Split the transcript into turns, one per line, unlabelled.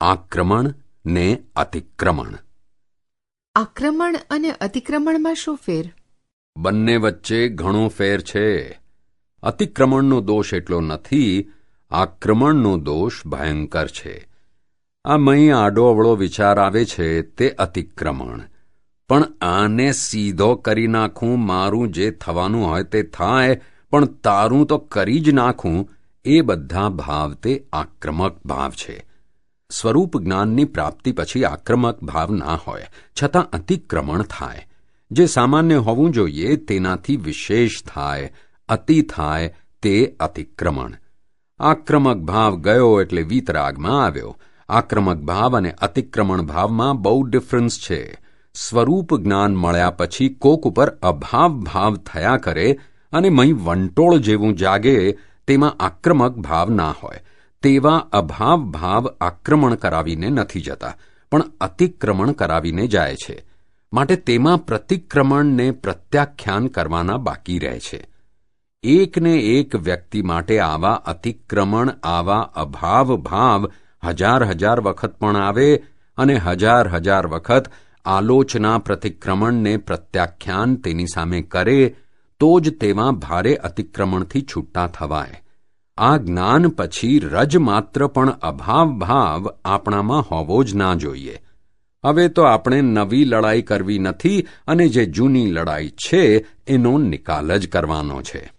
આક્રમણ ને અતિક્રમણ.
આક્રમણ અને અતિક્રમણમાં શું ફેર?
બંને વચ્ચે ઘણો ફેર છે. અતિક્રમણનો દોષ એટલો નથી આક્રમણનો દોષ ભયંકર છે. આ મહી આડો અવળો વિચાર આવે છે તે અતિક્રમણ. પણ આને સીધો કરી નાખું મારું જે થવાનું હોય તે થાય પણ તારું તો કરી જ નાખું એ બધા ભાવ તે આક્રમક ભાવ છે. સ્વરૂપ જ્ઞાનની પ્રાપ્તિ પછી આક્રમક ભાવ ના હોય, છતાં અતિક્રમણ થાય. જે સામાન્ય હોવું જોઈએ, તેનાથી વિશેષ થાય, અતિ થાય તે અતિક્રમણ. આક્રમક ભાવ ગયો એટલે વીતરાગમાં આવ્યો. આક્રમક ભાવ અને અતિક્રમણ ભાવમાં બહુ ડિફરન્સ છે. સ્વરૂપ જ્ઞાન મળ્યા પછી કોક ઉપર અભાવ ભાવ થયા કરે અને મહી વંટોળ જેવું જાગે, તેમાં આક્રમક ભાવ ના હોય. તેવા અભાવ ભાવ આક્રમણ કરાવીને નથી જતા, પણ અતિક્રમણ કરાવીને જાય છે. માટે તેમાં પ્રતિક્રમણને પ્રત્યાખ્યાન કરવાના બાકી રહે છે. એકને એક વ્યક્તિ માટે આવા અતિક્રમણ, આવા અભાવ ભાવ હજાર હજાર વખત પણ આવે અને હજાર હજાર વખત આલોચના પ્રતિક્રમણને પ્રત્યાખ્યાન તેની સામે કરે, તો જ તેમાં ભારે અતિક્રમણથી છૂટા થવાય. આ જ્ઞાન પછી રજ માત્ર પણ અભાવ ભાવ આપણામાં હોવો જ ના જોઈએ. હવે તો આપણે નવી લડાઈ કરવી નથી અને જે જૂની લડાઈ છે એનો નિકાલ જ કરવાનો છે.